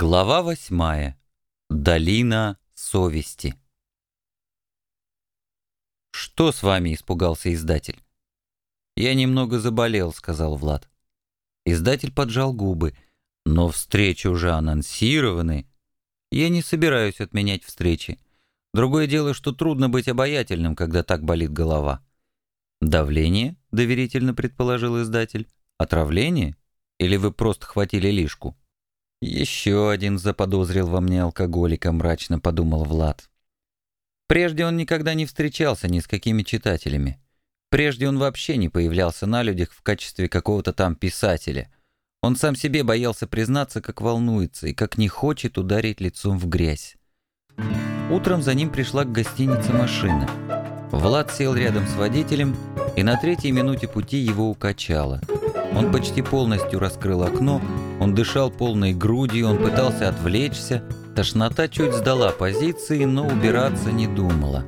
Глава восьмая. Долина совести. «Что с вами?» — испугался издатель. «Я немного заболел», — сказал Влад. Издатель поджал губы. «Но встречи уже анонсированы. Я не собираюсь отменять встречи. Другое дело, что трудно быть обаятельным, когда так болит голова». «Давление?» — доверительно предположил издатель. «Отравление? Или вы просто хватили лишку?» «Еще один заподозрил во мне алкоголика», — мрачно подумал Влад. Прежде он никогда не встречался ни с какими читателями. Прежде он вообще не появлялся на людях в качестве какого-то там писателя. Он сам себе боялся признаться, как волнуется и как не хочет ударить лицом в грязь. Утром за ним пришла к гостинице машина. Влад сел рядом с водителем, и на третьей минуте пути его укачало — он почти полностью раскрыл окно, он дышал полной грудью, он пытался отвлечься. Тошнота чуть сдала позиции, но убираться не думала.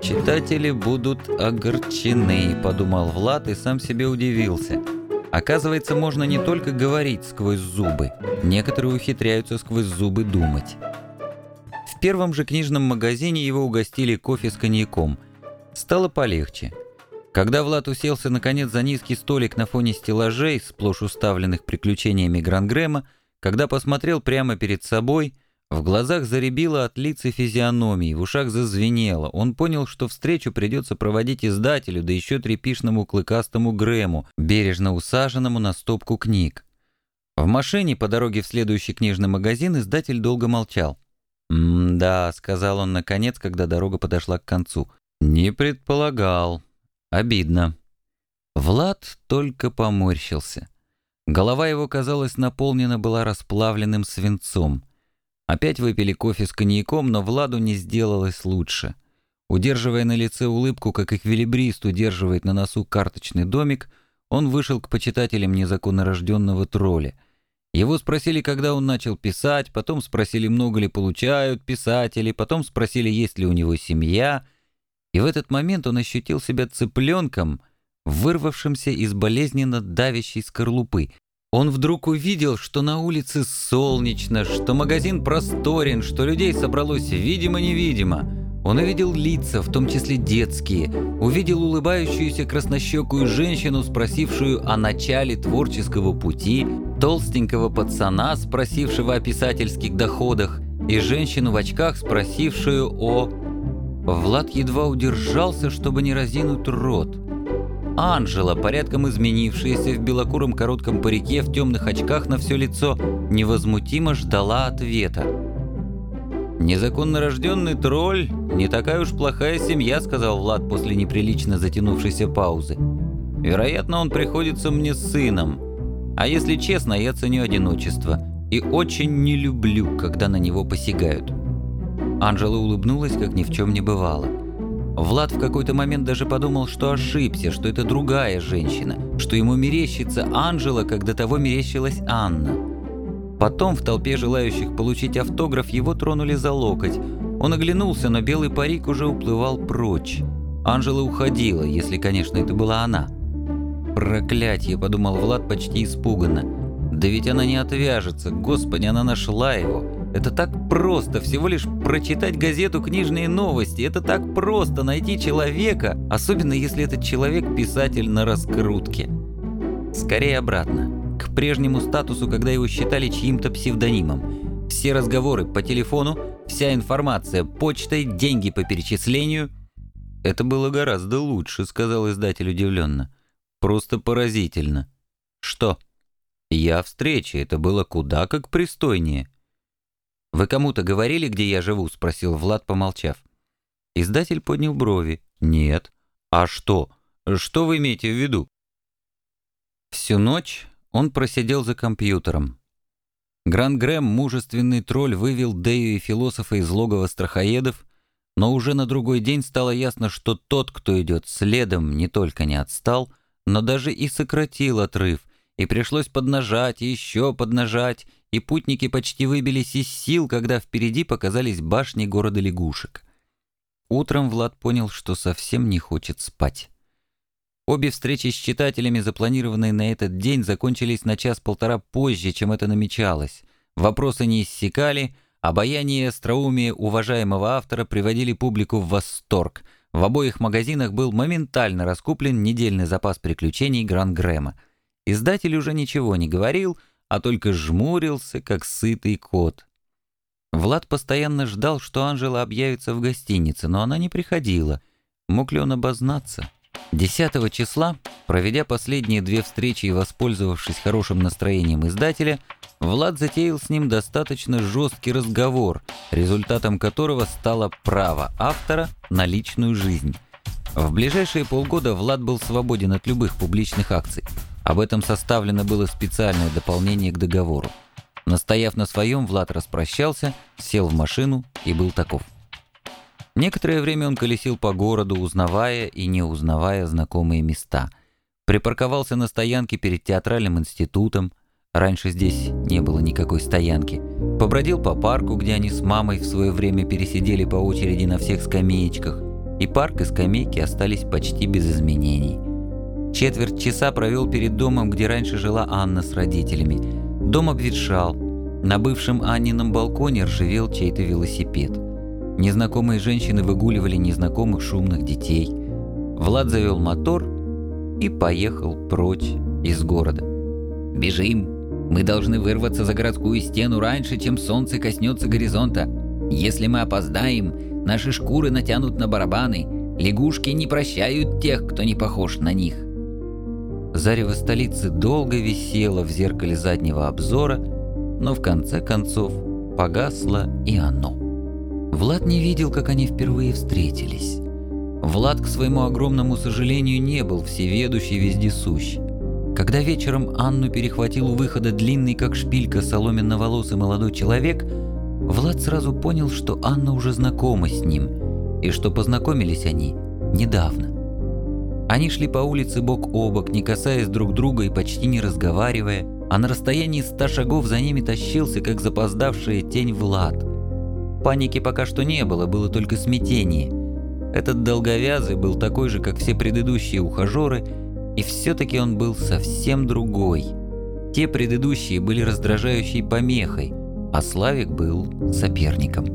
«Читатели будут огорчены», — подумал Влад и сам себе удивился. Оказывается, можно не только говорить сквозь зубы, некоторые ухитряются сквозь зубы думать. В первом же книжном магазине его угостили кофе с коньяком. Стало полегче. Когда Влад уселся наконец за низкий столик на фоне стеллажей, сплошь уставленных приключениями Грангрэма, когда посмотрел прямо перед собой, в глазах заребило от лиц и физиономии, в ушах зазвенело. Он понял, что встречу придется проводить издателю, да еще трепишному клыкастому Грэму, бережно усаженному на стопку книг. В машине по дороге в следующий книжный магазин издатель долго молчал. «М-да», — сказал он наконец, когда дорога подошла к концу. «Не предполагал». Обидно. Влад только поморщился. Голова его, казалось, наполнена была расплавленным свинцом. Опять выпили кофе с коньяком, но Владу не сделалось лучше. Удерживая на лице улыбку, как эквилибрист удерживает на носу карточный домик, он вышел к почитателям незаконно рожденного тролля. Его спросили, когда он начал писать, потом спросили, много ли получают писатели, потом спросили, есть ли у него семья — и в этот момент он ощутил себя цыпленком, вырвавшимся из болезненно давящей скорлупы. Он вдруг увидел, что на улице солнечно, что магазин просторен, что людей собралось видимо-невидимо. Он увидел лица, в том числе детские, увидел улыбающуюся краснощекую женщину, спросившую о начале творческого пути, толстенького пацана, спросившего о писательских доходах, и женщину в очках, спросившую о Влад едва удержался, чтобы не разинуть рот. Анжела, порядком изменившаяся в белокуром коротком парике в темных очках на все лицо, невозмутимо ждала ответа. «Незаконно рожденный тролль, не такая уж плохая семья», — сказал Влад после неприлично затянувшейся паузы. «Вероятно, он приходится мне сыном. А если честно, я ценю одиночество и очень не люблю, когда на него посягают». Анжела улыбнулась, как ни в чем не бывало. Влад в какой-то момент даже подумал, что ошибся, что это другая женщина, что ему мерещится Анжела, как до того мерещилась Анна. Потом в толпе желающих получить автограф его тронули за локоть. Он оглянулся, но белый парик уже уплывал прочь. Анжела уходила, если, конечно, это была она. «Проклятье!» — подумал Влад почти испуганно. «Да ведь она не отвяжется! Господи, она нашла его!» Это так просто, всего лишь прочитать газету «Книжные новости». Это так просто найти человека, особенно если этот человек писатель на раскрутке. Скорее обратно, к прежнему статусу, когда его считали чьим-то псевдонимом. Все разговоры по телефону, вся информация почтой, деньги по перечислению. «Это было гораздо лучше», — сказал издатель удивленно. «Просто поразительно». «Что?» «Я встрече, это было куда как пристойнее». «Вы кому-то говорили, где я живу?» — спросил Влад, помолчав. Издатель поднял брови. «Нет». «А что? Что вы имеете в виду?» Всю ночь он просидел за компьютером. Гран Грэм, мужественный тролль, вывел Дею и философа из логова страхоедов, но уже на другой день стало ясно, что тот, кто идет следом, не только не отстал, но даже и сократил отрыв, и пришлось поднажать, еще поднажать, и путники почти выбились из сил, когда впереди показались башни города лягушек. Утром Влад понял, что совсем не хочет спать. Обе встречи с читателями, запланированные на этот день, закончились на час-полтора позже, чем это намечалось. Вопросы не иссякали, обаяние и остроумие уважаемого автора приводили публику в восторг. В обоих магазинах был моментально раскуплен недельный запас приключений Гран Грэма. Издатель уже ничего не говорил, а только жмурился, как сытый кот. Влад постоянно ждал, что Анжела объявится в гостинице, но она не приходила. Мог ли он обознаться? 10 числа, проведя последние две встречи и воспользовавшись хорошим настроением издателя, Влад затеял с ним достаточно жесткий разговор, результатом которого стало право автора на личную жизнь. В ближайшие полгода Влад был свободен от любых публичных акций. Об этом составлено было специальное дополнение к договору. Настояв на своем, Влад распрощался, сел в машину и был таков. Некоторое время он колесил по городу, узнавая и не узнавая знакомые места. Припарковался на стоянке перед театральным институтом. Раньше здесь не было никакой стоянки. Побродил по парку, где они с мамой в свое время пересидели по очереди на всех скамеечках. И парк и скамейки остались почти без изменений. Четверть часа провел перед домом, где раньше жила Анна с родителями – Дом обветшал. На бывшем Аннином балконе ржавел чей-то велосипед. Незнакомые женщины выгуливали незнакомых шумных детей. Влад завел мотор и поехал прочь из города. «Бежим! Мы должны вырваться за городскую стену раньше, чем солнце коснется горизонта. Если мы опоздаем, наши шкуры натянут на барабаны. Лягушки не прощают тех, кто не похож на них. Зарево столицы долго висело в зеркале заднего обзора, но в конце концов погасло и оно. Влад не видел, как они впервые встретились. Влад, к своему огромному сожалению, не был всеведущий вездесущ. Когда вечером Анну перехватил у выхода длинный, как шпилька, соломенно-волосый молодой человек, Влад сразу понял, что Анна уже знакома с ним, и что познакомились они недавно. Они шли по улице бок о бок, не касаясь друг друга и почти не разговаривая, а на расстоянии ста шагов за ними тащился, как запоздавшая тень Влад. Паники пока что не было, было только смятение. Этот долговязый был такой же, как все предыдущие ухажеры, и все-таки он был совсем другой. Те предыдущие были раздражающей помехой, а Славик был соперником.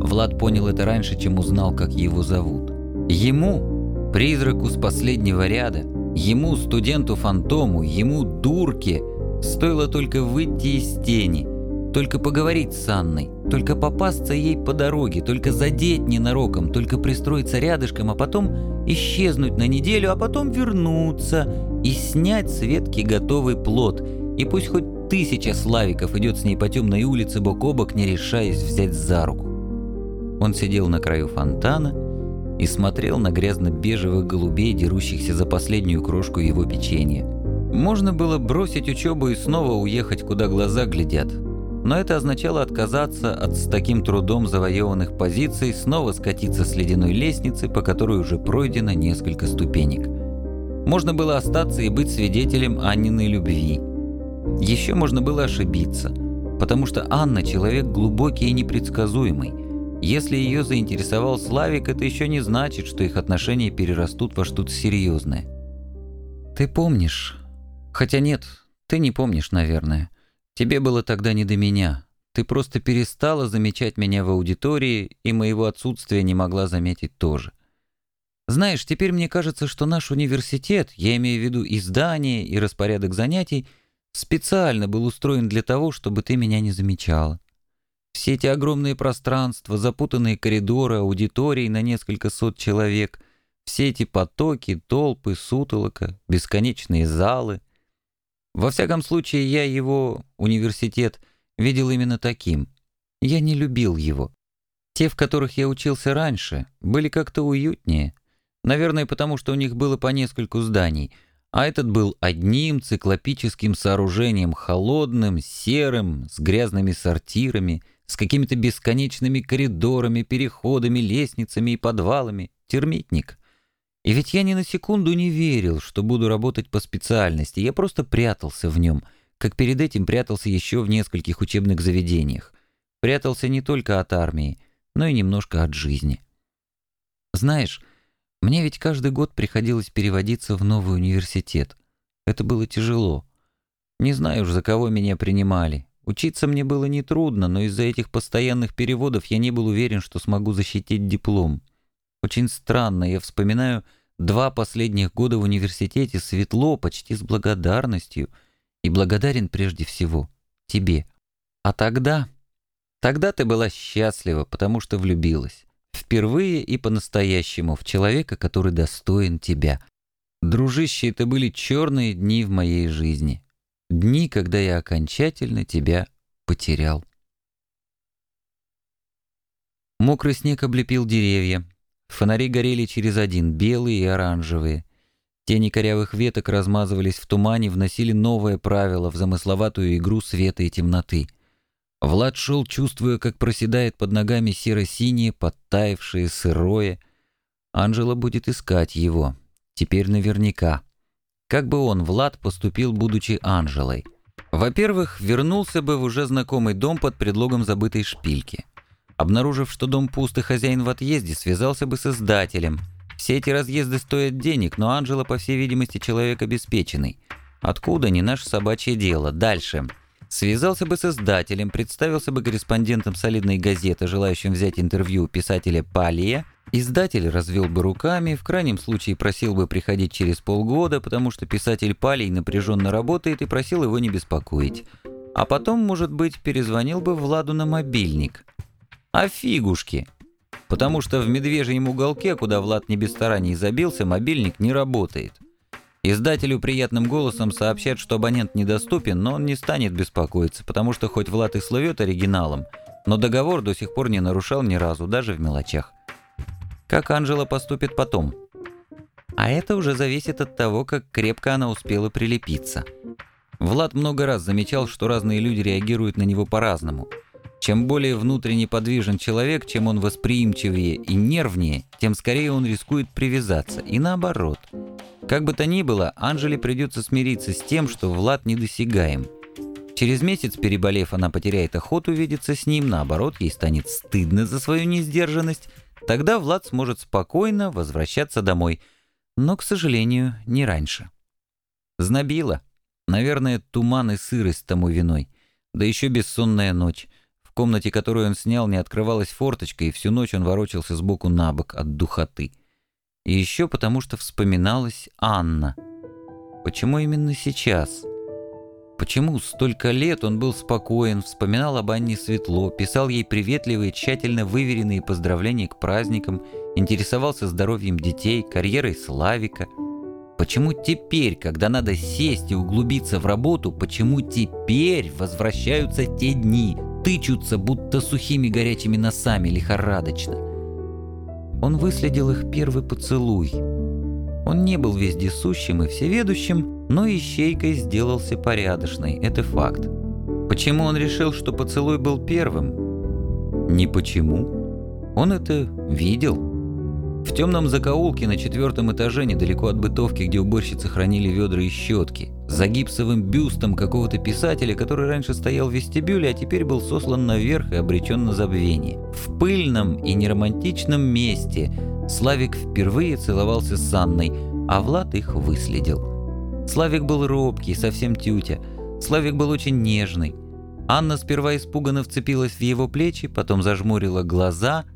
Влад понял это раньше, чем узнал, как его зовут. Ему, Призраку с последнего ряда, ему, студенту-фантому, ему, дурке, стоило только выйти из тени, только поговорить с Анной, только попасться ей по дороге, только задеть ненароком, только пристроиться рядышком, а потом исчезнуть на неделю, а потом вернуться и снять с ветки готовый плод. И пусть хоть тысяча славиков идет с ней по темной улице бок о бок, не решаясь взять за руку. Он сидел на краю фонтана и смотрел на грязно-бежевых голубей, дерущихся за последнюю крошку его печенья. Можно было бросить учебу и снова уехать, куда глаза глядят. Но это означало отказаться от с таким трудом завоеванных позиций, снова скатиться с ледяной лестницы, по которой уже пройдено несколько ступенек. Можно было остаться и быть свидетелем Анниной любви. Еще можно было ошибиться, потому что Анна – человек глубокий и непредсказуемый. Если ее заинтересовал Славик, это еще не значит, что их отношения перерастут во что-то серьезное. Ты помнишь? Хотя нет, ты не помнишь, наверное. Тебе было тогда не до меня. Ты просто перестала замечать меня в аудитории, и моего отсутствия не могла заметить тоже. Знаешь, теперь мне кажется, что наш университет, я имею в виду издание и распорядок занятий, специально был устроен для того, чтобы ты меня не замечала. Все эти огромные пространства, запутанные коридоры, аудитории на несколько сот человек, все эти потоки, толпы, сутолока, бесконечные залы. Во всяком случае, я его, университет, видел именно таким. Я не любил его. Те, в которых я учился раньше, были как-то уютнее. Наверное, потому что у них было по нескольку зданий, а этот был одним циклопическим сооружением, холодным, серым, с грязными сортирами, с какими-то бесконечными коридорами, переходами, лестницами и подвалами. Термитник. И ведь я ни на секунду не верил, что буду работать по специальности, я просто прятался в нем, как перед этим прятался еще в нескольких учебных заведениях. Прятался не только от армии, но и немножко от жизни. Знаешь, мне ведь каждый год приходилось переводиться в новый университет. Это было тяжело. Не знаю уж, за кого меня принимали. Учиться мне было нетрудно, но из-за этих постоянных переводов я не был уверен, что смогу защитить диплом. Очень странно, я вспоминаю два последних года в университете светло, почти с благодарностью, и благодарен прежде всего тебе. А тогда... Тогда ты была счастлива, потому что влюбилась. Впервые и по-настоящему в человека, который достоин тебя. Дружище, это были черные дни в моей жизни. Дни, когда я окончательно тебя потерял. Мокрый снег облепил деревья. Фонари горели через один, белые и оранжевые. Тени корявых веток размазывались в тумане, вносили новое правило в замысловатую игру света и темноты. Влад шел, чувствуя, как проседает под ногами серо-синее, подтаявшее, сырое. Анжела будет искать его. Теперь наверняка. Как бы он, Влад, поступил, будучи Анжелой? Во-первых, вернулся бы в уже знакомый дом под предлогом забытой шпильки. Обнаружив, что дом пуст и хозяин в отъезде, связался бы с издателем. Все эти разъезды стоят денег, но Анжела, по всей видимости, человек обеспеченный. Откуда не наше собачье дело? Дальше. Связался бы с издателем, представился бы корреспондентом солидной газеты, желающим взять интервью писателя Палия. Издатель развел бы руками, в крайнем случае просил бы приходить через полгода, потому что писатель Палий напряженно работает и просил его не беспокоить. А потом, может быть, перезвонил бы Владу на мобильник. А фигушки! Потому что в медвежьем уголке, куда Влад не без стараний забился, мобильник не работает. Издателю приятным голосом сообщат, что абонент недоступен, но он не станет беспокоиться, потому что хоть Влад и слывет оригиналом, но договор до сих пор не нарушал ни разу, даже в мелочах. Как Анжела поступит потом? А это уже зависит от того, как крепко она успела прилепиться. Влад много раз замечал, что разные люди реагируют на него по-разному – чем более внутренне подвижен человек, чем он восприимчивее и нервнее, тем скорее он рискует привязаться, и наоборот. Как бы то ни было, Анжеле придется смириться с тем, что Влад недосягаем. Через месяц, переболев, она потеряет охоту видеться с ним, наоборот, ей станет стыдно за свою несдержанность, тогда Влад сможет спокойно возвращаться домой, но, к сожалению, не раньше. Знобило. Наверное, туман и сырость тому виной, да еще бессонная ночь. В комнате, которую он снял, не открывалась форточка, и всю ночь он ворочался сбоку на бок от духоты. И еще потому, что вспоминалась Анна. Почему именно сейчас? Почему столько лет он был спокоен, вспоминал об Анне светло, писал ей приветливые, тщательно выверенные поздравления к праздникам, интересовался здоровьем детей, карьерой Славика? Почему теперь, когда надо сесть и углубиться в работу, почему теперь возвращаются те дни, тычутся, будто сухими горячими носами лихорадочно. Он выследил их первый поцелуй. Он не был вездесущим и всеведущим, но ищейкой сделался порядочной, это факт. Почему он решил, что поцелуй был первым? Не почему. Он это видел. В темном закоулке на четвертом этаже, недалеко от бытовки, где уборщицы хранили ведра и щетки, за гипсовым бюстом какого-то писателя, который раньше стоял в вестибюле, а теперь был сослан наверх и обречен на забвение. В пыльном и неромантичном месте Славик впервые целовался с Анной, а Влад их выследил. Славик был робкий, совсем тютя. Славик был очень нежный. Анна сперва испуганно вцепилась в его плечи, потом зажмурила глаза —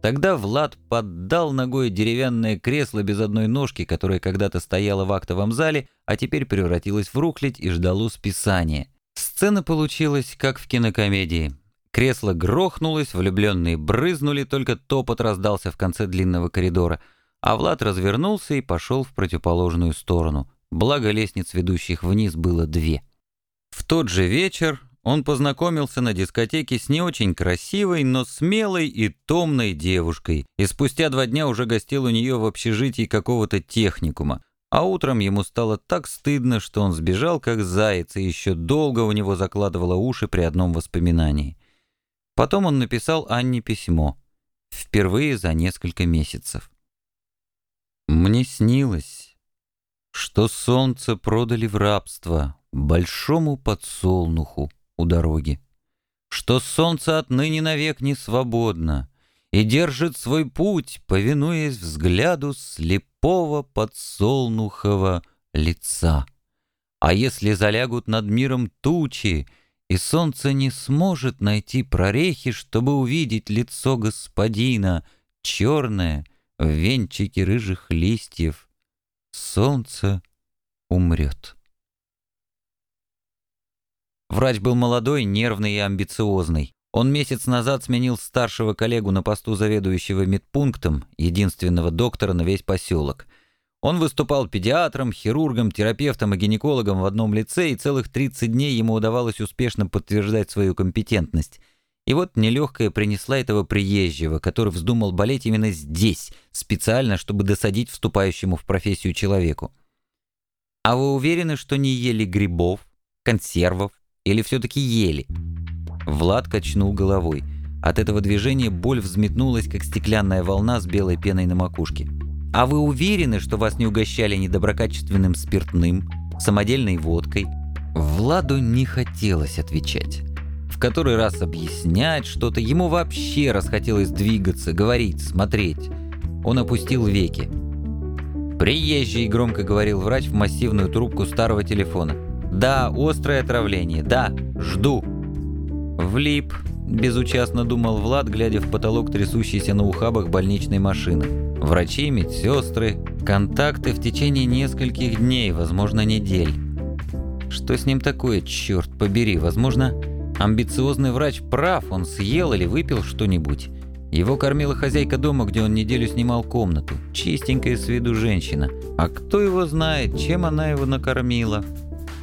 Тогда Влад поддал ногой деревянное кресло без одной ножки, которое когда-то стояло в актовом зале, а теперь превратилось в рухлядь и ждало списания. Сцена получилась, как в кинокомедии. Кресло грохнулось, влюбленные брызнули, только топот раздался в конце длинного коридора, а Влад развернулся и пошел в противоположную сторону. Благо лестниц, ведущих вниз, было две. В тот же вечер он познакомился на дискотеке с не очень красивой, но смелой и томной девушкой, и спустя два дня уже гостил у нее в общежитии какого-то техникума. А утром ему стало так стыдно, что он сбежал как заяц, и еще долго у него закладывало уши при одном воспоминании. Потом он написал Анне письмо. Впервые за несколько месяцев. «Мне снилось, что солнце продали в рабство большому подсолнуху, у дороги, что солнце отныне навек не свободно и держит свой путь, повинуясь взгляду слепого подсолнухого лица. А если залягут над миром тучи, и солнце не сможет найти прорехи, чтобы увидеть лицо господина, черное, в венчике рыжих листьев. Солнце умрет. Врач был молодой, нервный и амбициозный. Он месяц назад сменил старшего коллегу на посту заведующего медпунктом, единственного доктора на весь поселок. Он выступал педиатром, хирургом, терапевтом и гинекологом в одном лице, и целых 30 дней ему удавалось успешно подтверждать свою компетентность. И вот нелегкая принесла этого приезжего, который вздумал болеть именно здесь, специально, чтобы досадить вступающему в профессию человеку. «А вы уверены, что не ели грибов, консервов или все-таки ели?» Влад качнул головой. От этого движения боль взметнулась, как стеклянная волна с белой пеной на макушке. А вы уверены, что вас не угощали недоброкачественным спиртным, самодельной водкой? Владу не хотелось отвечать. В который раз объяснять что-то, ему вообще расхотелось двигаться, говорить, смотреть. Он опустил веки. «Приезжий», — громко говорил врач в массивную трубку старого телефона. «Да, острое отравление, да, жду». «Влип», — безучастно думал Влад, глядя в потолок трясущейся на ухабах больничной машины. Врачи, медсестры, контакты в течение нескольких дней, возможно, недель. Что с ним такое, черт побери? Возможно, амбициозный врач прав, он съел или выпил что-нибудь. Его кормила хозяйка дома, где он неделю снимал комнату. Чистенькая с виду женщина. А кто его знает, чем она его накормила?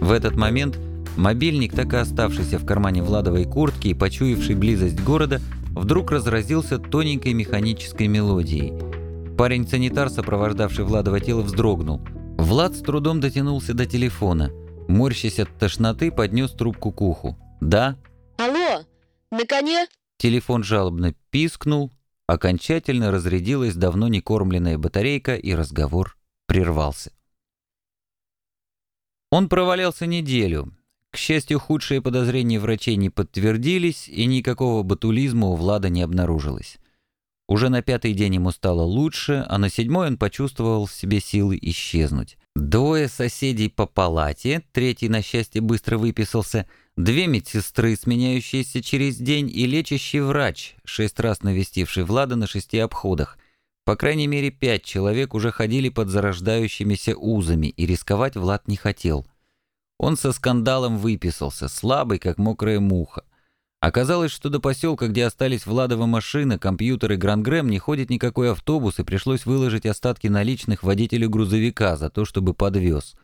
В этот момент мобильник, так и оставшийся в кармане Владовой куртки и почуявший близость города, вдруг разразился тоненькой механической мелодией – Парень-санитар, сопровождавший Владова тело, вздрогнул. Влад с трудом дотянулся до телефона. Морщась от тошноты, поднес трубку к уху. «Да?» «Алло, на коне?» Телефон жалобно пискнул, окончательно разрядилась давно не кормленная батарейка, и разговор прервался. Он провалялся неделю. К счастью, худшие подозрения врачей не подтвердились, и никакого батулизма у Влада не обнаружилось. Уже на пятый день ему стало лучше, а на седьмой он почувствовал в себе силы исчезнуть. Двое соседей по палате, третий, на счастье, быстро выписался, две медсестры, сменяющиеся через день, и лечащий врач, шесть раз навестивший Влада на шести обходах. По крайней мере, пять человек уже ходили под зарождающимися узами, и рисковать Влад не хотел. Он со скандалом выписался, слабый, как мокрая муха. Оказалось, что до поселка, где остались Владова машина, компьютер и Грангрэм, не ходит никакой автобус, и пришлось выложить остатки наличных водителю грузовика за то, чтобы подвез.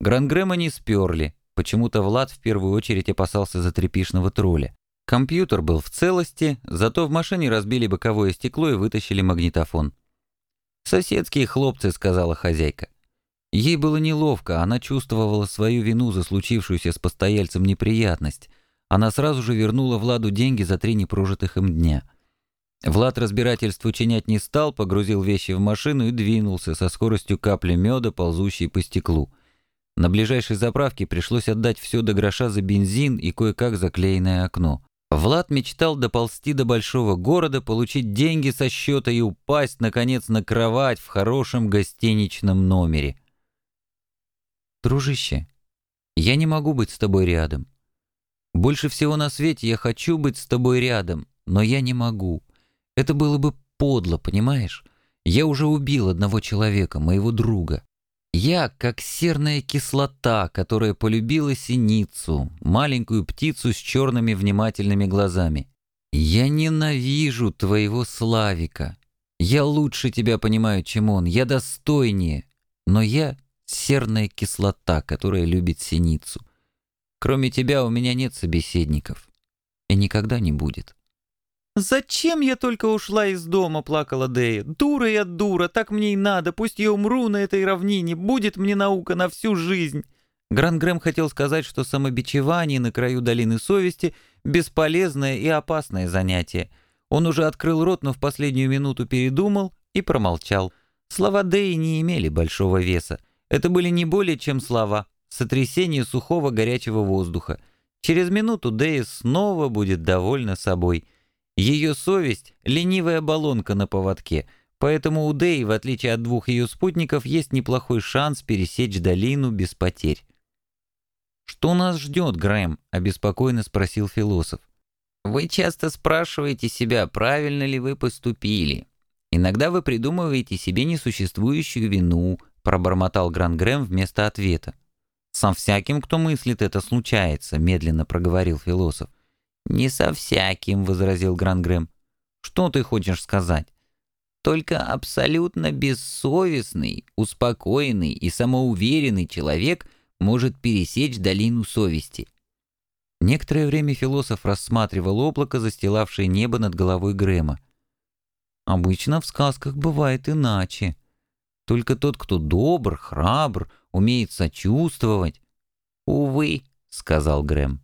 Грангрэма не сперли. Почему-то Влад в первую очередь опасался за трепишного тролля. Компьютер был в целости, зато в машине разбили боковое стекло и вытащили магнитофон. «Соседские хлопцы», — сказала хозяйка. Ей было неловко, она чувствовала свою вину за случившуюся с постояльцем неприятность. Она сразу же вернула Владу деньги за три непрожитых им дня. Влад разбирательству чинять не стал, погрузил вещи в машину и двинулся со скоростью капли меда, ползущей по стеклу. На ближайшей заправке пришлось отдать все до гроша за бензин и кое-как заклеенное окно. Влад мечтал доползти до большого города, получить деньги со счета и упасть, наконец, на кровать в хорошем гостиничном номере. «Дружище, я не могу быть с тобой рядом. Больше всего на свете я хочу быть с тобой рядом, но я не могу. Это было бы подло, понимаешь? Я уже убил одного человека, моего друга. Я как серная кислота, которая полюбила синицу, маленькую птицу с черными внимательными глазами. Я ненавижу твоего Славика. Я лучше тебя понимаю, чем он, я достойнее. Но я серная кислота, которая любит синицу. Кроме тебя у меня нет собеседников. И никогда не будет. «Зачем я только ушла из дома?» — плакала Дея. «Дура я дура, так мне и надо, пусть я умру на этой равнине, будет мне наука на всю жизнь». Гран-Грэм хотел сказать, что самобичевание на краю долины совести — бесполезное и опасное занятие. Он уже открыл рот, но в последнюю минуту передумал и промолчал. Слова Деи не имели большого веса. Это были не более чем слова — сотрясение сухого горячего воздуха. Через минуту Дэя снова будет довольна собой. Ее совесть — ленивая баллонка на поводке, поэтому у Дэи, в отличие от двух ее спутников, есть неплохой шанс пересечь долину без потерь. «Что нас ждет, Грэм?» — обеспокоенно спросил философ. Вы часто спрашиваете себя, правильно ли вы поступили. Иногда вы придумываете себе несуществующую вину, пробормотал Гран-Грэм вместо ответа. «Со всяким, кто мыслит, это случается», — медленно проговорил философ. «Не со всяким», — возразил Гран-Грэм. «Что ты хочешь сказать?» «Только абсолютно бессовестный, успокоенный и самоуверенный человек может пересечь долину совести». Некоторое время философ рассматривал облако, застилавшее небо над головой Грэма. Обычно в сказках бывает иначе. Только тот, кто добр, храбр, умеет сочувствовать. «Увы», — сказал Грэм.